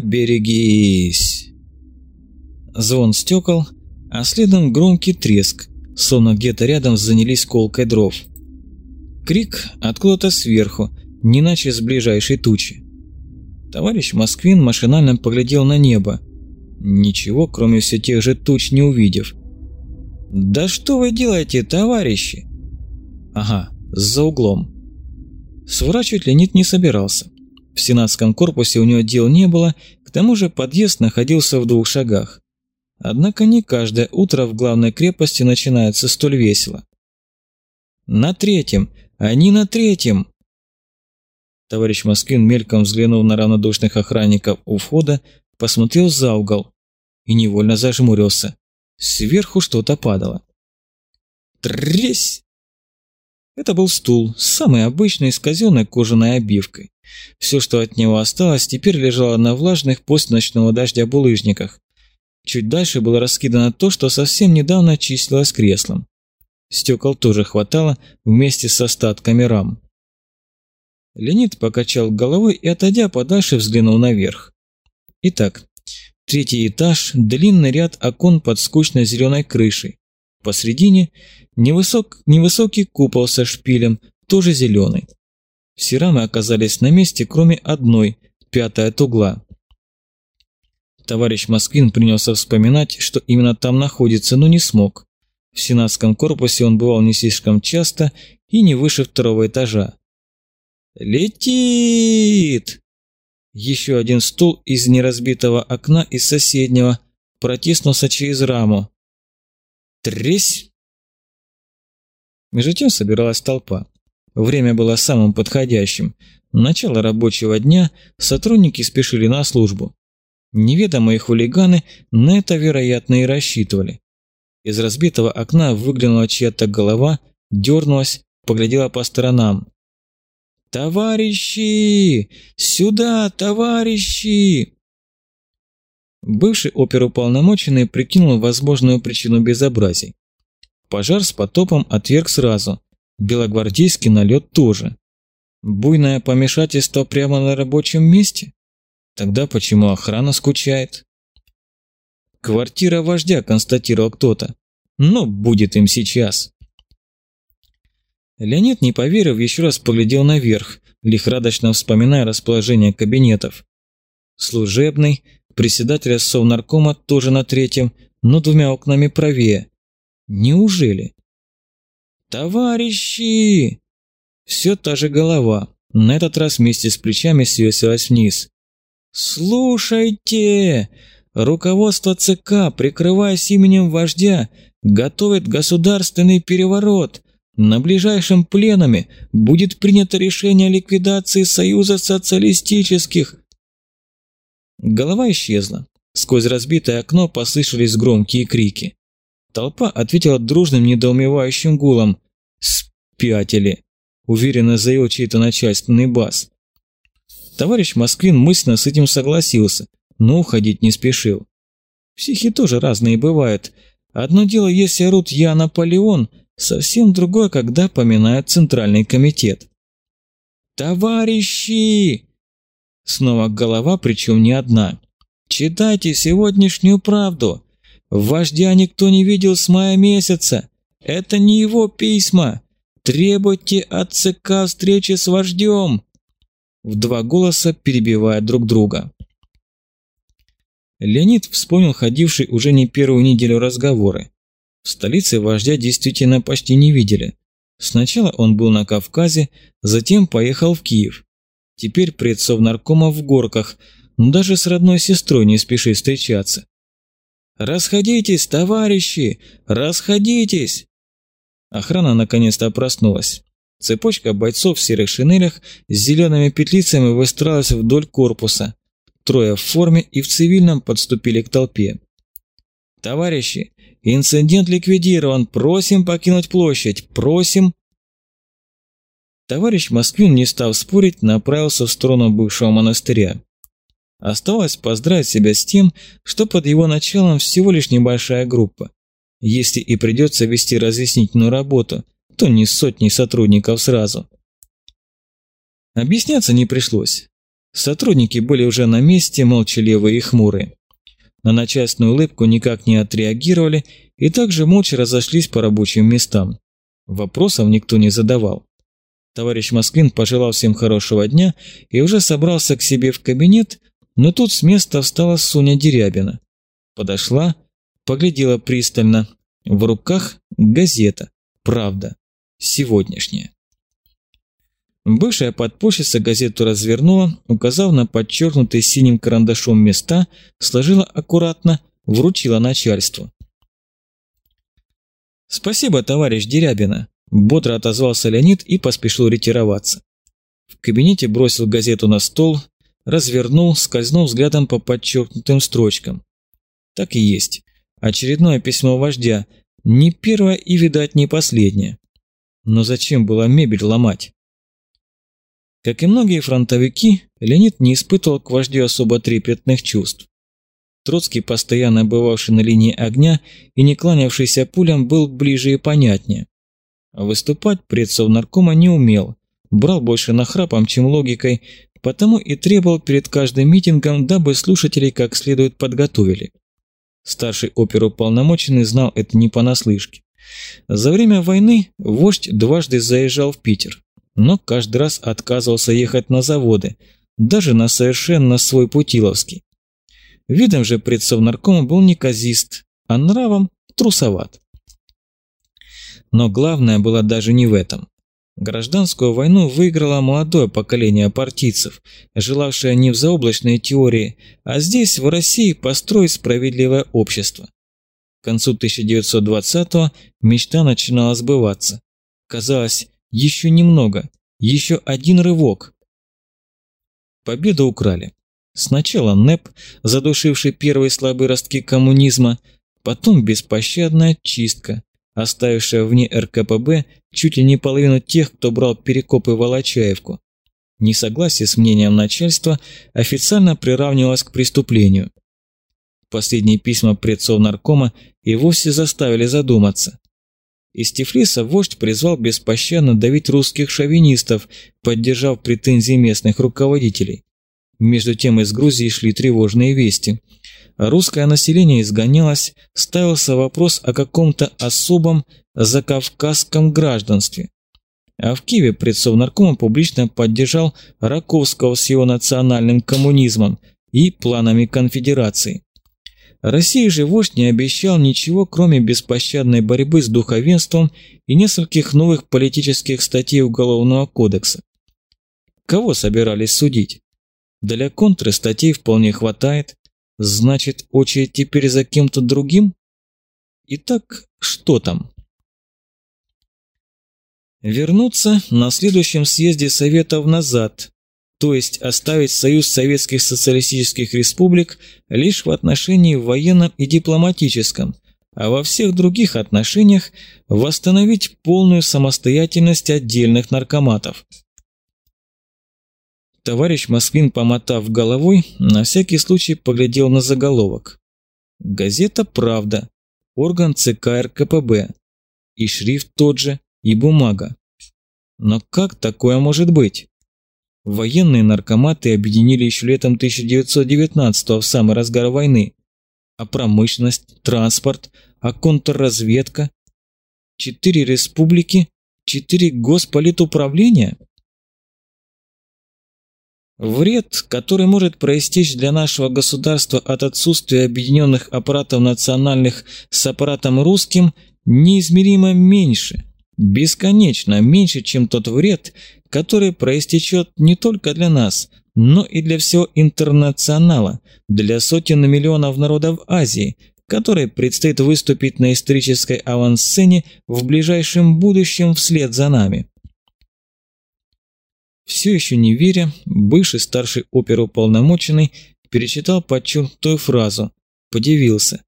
Поберегись! Звон стекол, а следом громкий треск, словно где-то рядом занялись колкой дров. Крик откуда-то сверху, не иначе с ближайшей тучи. Товарищ Москвин машинально поглядел на небо, ничего, кроме все тех же туч, не увидев. «Да что вы делаете, товарищи?» «Ага, за углом». Сворачивать Леонид не собирался. В сенатском корпусе у него дел не было, к тому же подъезд находился в двух шагах. Однако не каждое утро в главной крепости начинается столь весело. «На третьем! Они на третьем!» Товарищ Москвин, мельком взглянув на равнодушных охранников у входа, посмотрел за угол и невольно зажмурился. Сверху что-то падало. Тресь! Это был стул, самый обычный, с казенной кожаной обивкой. Все, что от него осталось, теперь лежало на влажных после ночного дождя булыжниках. Чуть дальше было раскидано то, что совсем недавно числилось креслом. Стекол тоже хватало вместе с остатками рам. Леонид покачал головой и, отойдя подальше, взглянул наверх. Итак, третий этаж, длинный ряд окон под скучной зеленой крышей. Посредине невысок, невысокий купол со шпилем, тоже зеленый. Все рамы оказались на месте, кроме одной, пятой от угла. Товарищ Москвин принялся вспоминать, что именно там находится, но не смог. В сенатском корпусе он бывал не слишком часто и не выше второго этажа. «Летит!» Еще один стул из неразбитого окна из соседнего протиснулся через раму. «Тресь!» Между тем собиралась толпа. Время было самым подходящим. Начало рабочего дня, сотрудники спешили на службу. Неведомые хулиганы на это, вероятно, и рассчитывали. Из разбитого окна выглянула чья-то голова, дернулась, поглядела по сторонам. «Товарищи! Сюда, товарищи!» Бывший оперуполномоченный прикинул возможную причину безобразий. Пожар с потопом отверг сразу, белогвардейский налет тоже. Буйное помешательство прямо на рабочем месте? Тогда почему охрана скучает? Квартира вождя, констатировал кто-то. Но будет им сейчас. Леонид, не поверив, еще раз поглядел наверх, лихорадочно вспоминая расположение кабинетов. Служебный, председателя Совнаркома тоже на третьем, но двумя окнами правее. Неужели? «Товарищи!» Все та же голова, на этот раз вместе с плечами свесилась вниз. «Слушайте! Руководство ЦК, прикрываясь именем вождя, готовит государственный переворот. На ближайшем пленуме будет принято решение о ликвидации Союза социалистических». Голова исчезла. Сквозь разбитое окно послышались громкие крики. Толпа ответила дружным недоумевающим гулом. «Спятили!» – уверенно заявил чей-то начальственный бас. Товарищ Москвин мысленно с этим согласился, но уходить не спешил. Психи тоже разные бывают. Одно дело, если орут «Я Наполеон», совсем другое, когда поминают Центральный комитет. «Товарищи!» Снова голова, причем не одна. «Читайте сегодняшнюю правду. Вождя никто не видел с мая месяца. Это не его письма. Требуйте от ЦК встречи с вождем!» В два голоса перебивая друг друга. Леонид вспомнил ходивший уже не первую неделю разговоры. В столице вождя действительно почти не видели. Сначала он был на Кавказе, затем поехал в Киев. Теперь предсов наркома в Горках, даже с родной сестрой не спешит встречаться. «Расходитесь, товарищи! Расходитесь!» Охрана наконец-то проснулась. Цепочка бойцов в серых шинелях с зелеными петлицами выстроилась вдоль корпуса. Трое в форме и в цивильном подступили к толпе. «Товарищи, инцидент ликвидирован, просим покинуть площадь, просим...» Товарищ Москвин, не став спорить, направился в сторону бывшего монастыря. Оставалось поздравить себя с тем, что под его началом всего лишь небольшая группа. Если и придется вести разъяснительную работу, то не сотни сотрудников сразу. Объясняться не пришлось. Сотрудники были уже на месте, молчаливые и хмурые. На начальственную улыбку никак не отреагировали и также молча разошлись по рабочим местам. Вопросов никто не задавал. Товарищ Москвин пожелал всем хорошего дня и уже собрался к себе в кабинет, но тут с места встала Соня Дерябина. Подошла, поглядела пристально. В руках газета «Правда», сегодняшняя. Бывшая подпольщица газету развернула, указав на подчеркнутые синим карандашом места, сложила аккуратно, вручила начальству. «Спасибо, товарищ Дерябина», – бодро отозвался Леонид и поспешил ретироваться. В кабинете бросил газету на стол, развернул, скользнул взглядом по подчеркнутым строчкам. Так и есть. Очередное письмо вождя, не первое и, видать, не последнее. Но зачем было мебель ломать? Как и многие фронтовики, Леонид не испытывал к вождю особо трепетных чувств. Троцкий, постоянно бывавший на линии огня и не кланявшийся пулям, был ближе и понятнее. А выступать предсов наркома не умел, брал больше нахрапом, чем логикой, потому и требовал перед каждым митингом, дабы слушателей как следует подготовили. Старший оперуполномоченный знал это не понаслышке. За время войны вождь дважды заезжал в Питер но каждый раз отказывался ехать на заводы, даже на совершенно свой Путиловский. Видом же предсовнаркома был неказист, а нравом трусоват. Но главное было даже не в этом. Гражданскую войну выиграло молодое поколение партийцев, желавшее не в заоблачной теории, а здесь, в России, построить справедливое общество. К концу 1920-го мечта начинала сбываться. Казалось, еще немного, еще один рывок. Победу украли. Сначала НЭП, задушивший первые слабые ростки коммунизма, потом беспощадная чистка, оставившая вне РКПБ чуть ли не половину тех, кто брал перекопы Волочаевку. Несогласие с мнением начальства официально приравнивалось к преступлению. Последние письма предсовнаркома и вовсе заставили задуматься. Из Тифлиса вождь призвал беспощадно давить русских шовинистов, поддержав претензии местных руководителей. Между тем из Грузии шли тревожные вести. Русское население изгонялось, ставился вопрос о каком-то особом закавказском гражданстве. А в Киеве предсовнаркома публично поддержал Раковского с его национальным коммунизмом и планами конфедерации. России же вождь не обещал ничего, кроме беспощадной борьбы с духовенством и нескольких новых политических статей Уголовного кодекса. Кого собирались судить? Для контры статей вполне хватает. Значит, очередь теперь за кем-то другим? Итак, что там? Вернуться на следующем съезде Советов назад, то есть оставить Союз Советских Социалистических Республик лишь в отношении военном и дипломатическом, а во всех других отношениях восстановить полную самостоятельность отдельных наркоматов. Товарищ Москвин, помотав головой, на всякий случай поглядел на заголовок. Газета «Правда», орган ЦК РКПБ. И шрифт тот же, и бумага. Но как такое может быть? Военные наркоматы объединили еще летом 1919 в самый разгар войны. А промышленность, транспорт, а контрразведка? Четыре республики, четыре госполитуправления? Вред, который может проистечь для нашего государства от отсутствия объединенных аппаратов национальных с аппаратом русским, неизмеримо меньше, бесконечно меньше, чем тот вред, который проистечет не только для нас, но и для всего интернационала, для сотен миллионов народов Азии, которой предстоит выступить на исторической авансцене в ближайшем будущем вслед за нами. Все еще не веря, бывший старший оперуполномоченный перечитал подчеркнутую фразу, подивился.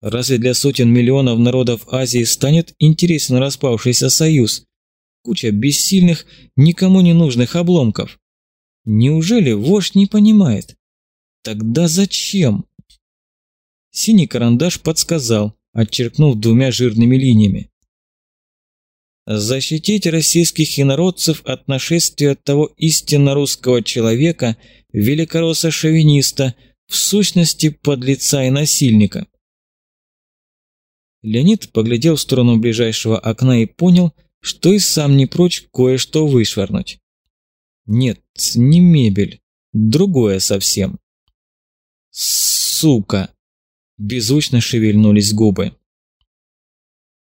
Разве для сотен миллионов народов Азии станет интересен распавшийся союз, куча бессильных, никому не нужных обломков. Неужели вождь не понимает? Тогда зачем? Синий карандаш подсказал, отчеркнув двумя жирными линиями. Защитить российских инородцев от нашествия того истинно русского человека, великоросса-шовиниста, в сущности подлеца и насильника. Леонид поглядел в сторону ближайшего окна и понял, что и сам не прочь кое-что вышвырнуть. Нет, не мебель, другое совсем. Сука! Беззвучно шевельнулись губы.